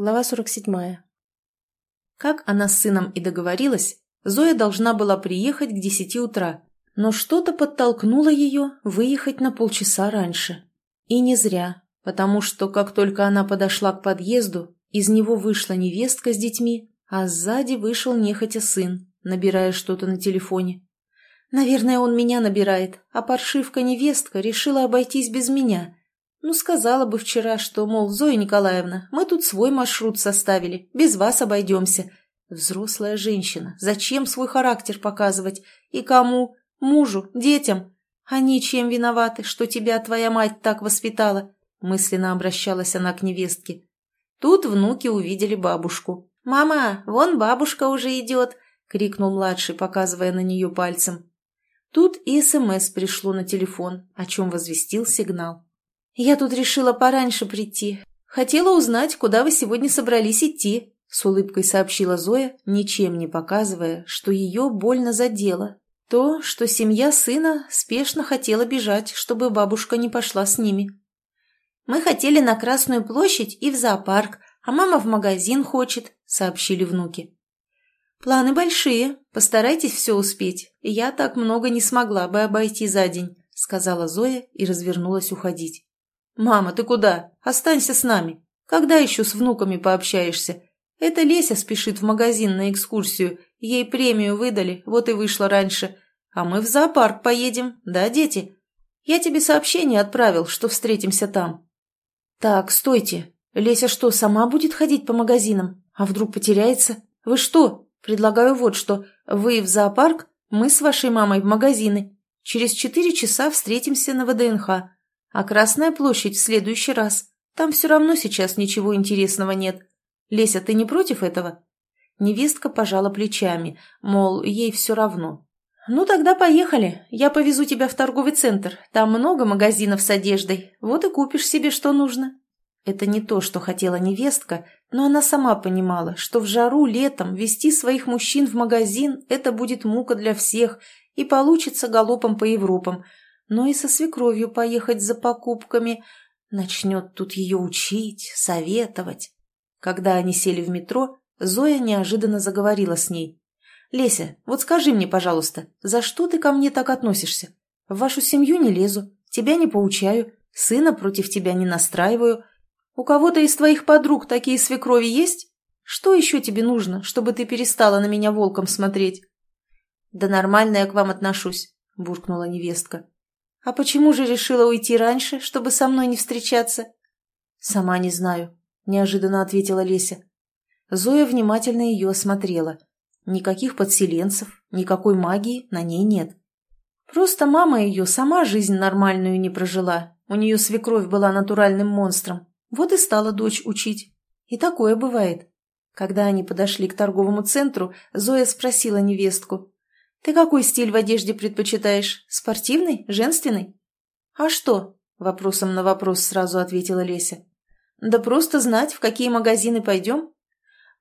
Глава 47. Как она с сыном и договорилась, Зоя должна была приехать к десяти утра, но что-то подтолкнуло ее выехать на полчаса раньше. И не зря, потому что как только она подошла к подъезду, из него вышла невестка с детьми, а сзади вышел нехотя сын, набирая что-то на телефоне. Наверное, он меня набирает, а паршивка-невестка решила обойтись без меня. Ну, сказала бы вчера, что, мол, Зоя Николаевна, мы тут свой маршрут составили, без вас обойдемся. Взрослая женщина, зачем свой характер показывать? И кому? Мужу? Детям? Они чем виноваты, что тебя твоя мать так воспитала? Мысленно обращалась она к невестке. Тут внуки увидели бабушку. «Мама, вон бабушка уже идет!» — крикнул младший, показывая на нее пальцем. Тут и СМС пришло на телефон, о чем возвестил сигнал. «Я тут решила пораньше прийти. Хотела узнать, куда вы сегодня собрались идти», — с улыбкой сообщила Зоя, ничем не показывая, что ее больно задело. То, что семья сына спешно хотела бежать, чтобы бабушка не пошла с ними. «Мы хотели на Красную площадь и в зоопарк, а мама в магазин хочет», — сообщили внуки. «Планы большие, постарайтесь все успеть. Я так много не смогла бы обойти за день», — сказала Зоя и развернулась уходить. «Мама, ты куда? Останься с нами. Когда еще с внуками пообщаешься? Это Леся спешит в магазин на экскурсию. Ей премию выдали, вот и вышла раньше. А мы в зоопарк поедем, да, дети? Я тебе сообщение отправил, что встретимся там». «Так, стойте. Леся что, сама будет ходить по магазинам? А вдруг потеряется? Вы что? Предлагаю вот что. Вы в зоопарк, мы с вашей мамой в магазины. Через четыре часа встретимся на ВДНХ. А Красная площадь в следующий раз. Там все равно сейчас ничего интересного нет. Леся, ты не против этого?» Невестка пожала плечами, мол, ей все равно. «Ну тогда поехали. Я повезу тебя в торговый центр. Там много магазинов с одеждой. Вот и купишь себе, что нужно». Это не то, что хотела невестка, но она сама понимала, что в жару летом вести своих мужчин в магазин – это будет мука для всех и получится галопом по Европам – но и со свекровью поехать за покупками. Начнет тут ее учить, советовать. Когда они сели в метро, Зоя неожиданно заговорила с ней. «Леся, вот скажи мне, пожалуйста, за что ты ко мне так относишься? В вашу семью не лезу, тебя не поучаю, сына против тебя не настраиваю. У кого-то из твоих подруг такие свекрови есть? Что еще тебе нужно, чтобы ты перестала на меня волком смотреть?» «Да нормально я к вам отношусь», — буркнула невестка. «А почему же решила уйти раньше, чтобы со мной не встречаться?» «Сама не знаю», — неожиданно ответила Леся. Зоя внимательно ее осмотрела. Никаких подселенцев, никакой магии на ней нет. Просто мама ее сама жизнь нормальную не прожила. У нее свекровь была натуральным монстром. Вот и стала дочь учить. И такое бывает. Когда они подошли к торговому центру, Зоя спросила невестку. Ты какой стиль в одежде предпочитаешь? Спортивный? Женственный? А что? Вопросом на вопрос сразу ответила Леся. Да просто знать, в какие магазины пойдем.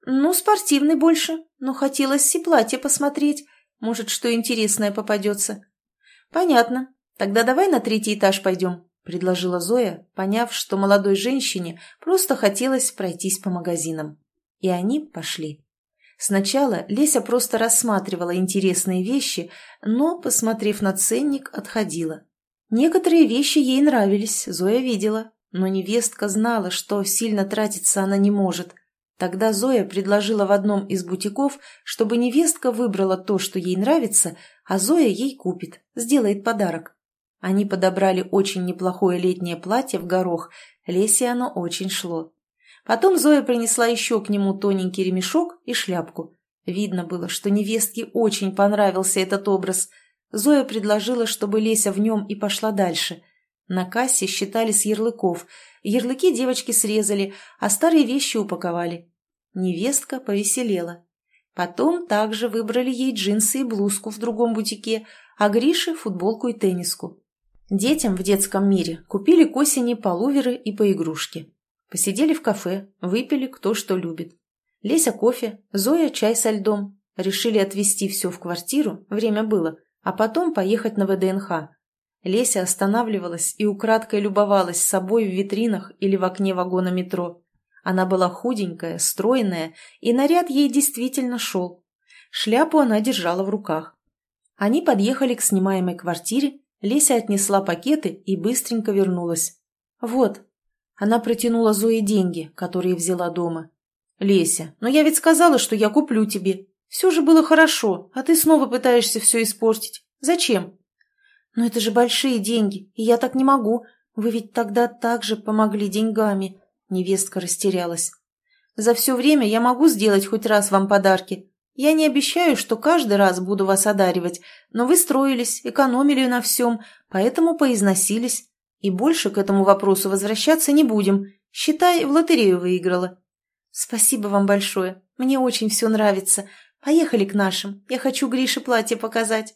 Ну, спортивный больше, но хотелось и платье посмотреть. Может, что интересное попадется. Понятно. Тогда давай на третий этаж пойдем, предложила Зоя, поняв, что молодой женщине просто хотелось пройтись по магазинам. И они пошли. Сначала Леся просто рассматривала интересные вещи, но, посмотрев на ценник, отходила. Некоторые вещи ей нравились, Зоя видела, но невестка знала, что сильно тратиться она не может. Тогда Зоя предложила в одном из бутиков, чтобы невестка выбрала то, что ей нравится, а Зоя ей купит, сделает подарок. Они подобрали очень неплохое летнее платье в горох, Лесе оно очень шло. Потом Зоя принесла еще к нему тоненький ремешок и шляпку. Видно было, что невестке очень понравился этот образ. Зоя предложила, чтобы Леся в нем и пошла дальше. На кассе считали с ярлыков. Ярлыки девочки срезали, а старые вещи упаковали. Невестка повеселела. Потом также выбрали ей джинсы и блузку в другом бутике, а Грише – футболку и тенниску. Детям в детском мире купили к осени полуверы и поигрушки. Посидели в кафе, выпили кто что любит. Леся кофе, Зоя чай со льдом. Решили отвезти все в квартиру, время было, а потом поехать на ВДНХ. Леся останавливалась и украдкой любовалась собой в витринах или в окне вагона метро. Она была худенькая, стройная, и наряд ей действительно шел. Шляпу она держала в руках. Они подъехали к снимаемой квартире, Леся отнесла пакеты и быстренько вернулась. «Вот». Она протянула Зое деньги, которые взяла дома. «Леся, но я ведь сказала, что я куплю тебе. Все же было хорошо, а ты снова пытаешься все испортить. Зачем?» «Но это же большие деньги, и я так не могу. Вы ведь тогда также помогли деньгами». Невестка растерялась. «За все время я могу сделать хоть раз вам подарки. Я не обещаю, что каждый раз буду вас одаривать, но вы строились, экономили на всем, поэтому поизносились. И больше к этому вопросу возвращаться не будем. Считай, в лотерею выиграла. Спасибо вам большое. Мне очень все нравится. Поехали к нашим. Я хочу Грише платье показать.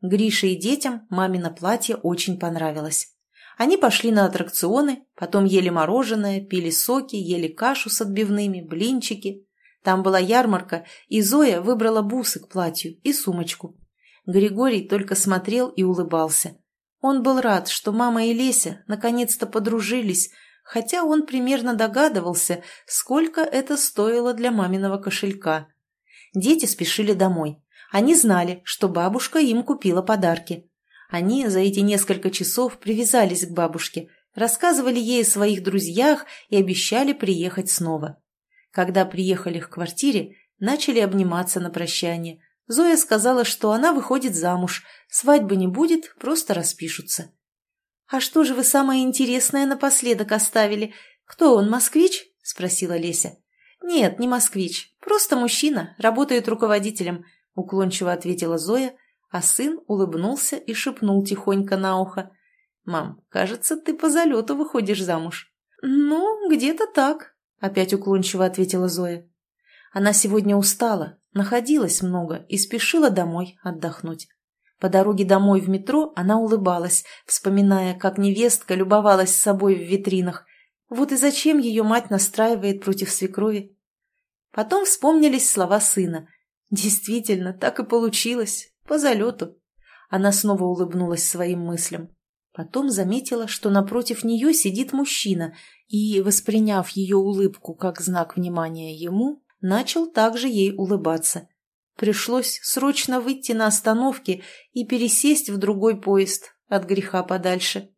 Грише и детям мамино платье очень понравилось. Они пошли на аттракционы, потом ели мороженое, пили соки, ели кашу с отбивными, блинчики. Там была ярмарка, и Зоя выбрала бусы к платью и сумочку. Григорий только смотрел и улыбался. Он был рад, что мама и Леся наконец-то подружились, хотя он примерно догадывался, сколько это стоило для маминого кошелька. Дети спешили домой. Они знали, что бабушка им купила подарки. Они за эти несколько часов привязались к бабушке, рассказывали ей о своих друзьях и обещали приехать снова. Когда приехали к квартире, начали обниматься на прощание. Зоя сказала, что она выходит замуж, свадьбы не будет, просто распишутся. «А что же вы самое интересное напоследок оставили? Кто он, москвич?» – спросила Леся. «Нет, не москвич, просто мужчина, работает руководителем», – уклончиво ответила Зоя, а сын улыбнулся и шепнул тихонько на ухо. «Мам, кажется, ты по залету выходишь замуж». «Ну, где-то так», опять уклончиво ответила Зоя. Она сегодня устала, находилась много и спешила домой отдохнуть. По дороге домой в метро она улыбалась, вспоминая, как невестка любовалась собой в витринах. Вот и зачем ее мать настраивает против свекрови. Потом вспомнились слова сына. Действительно, так и получилось, по залету. Она снова улыбнулась своим мыслям. Потом заметила, что напротив нее сидит мужчина, и, восприняв ее улыбку как знак внимания ему, начал также ей улыбаться. Пришлось срочно выйти на остановке и пересесть в другой поезд от греха подальше.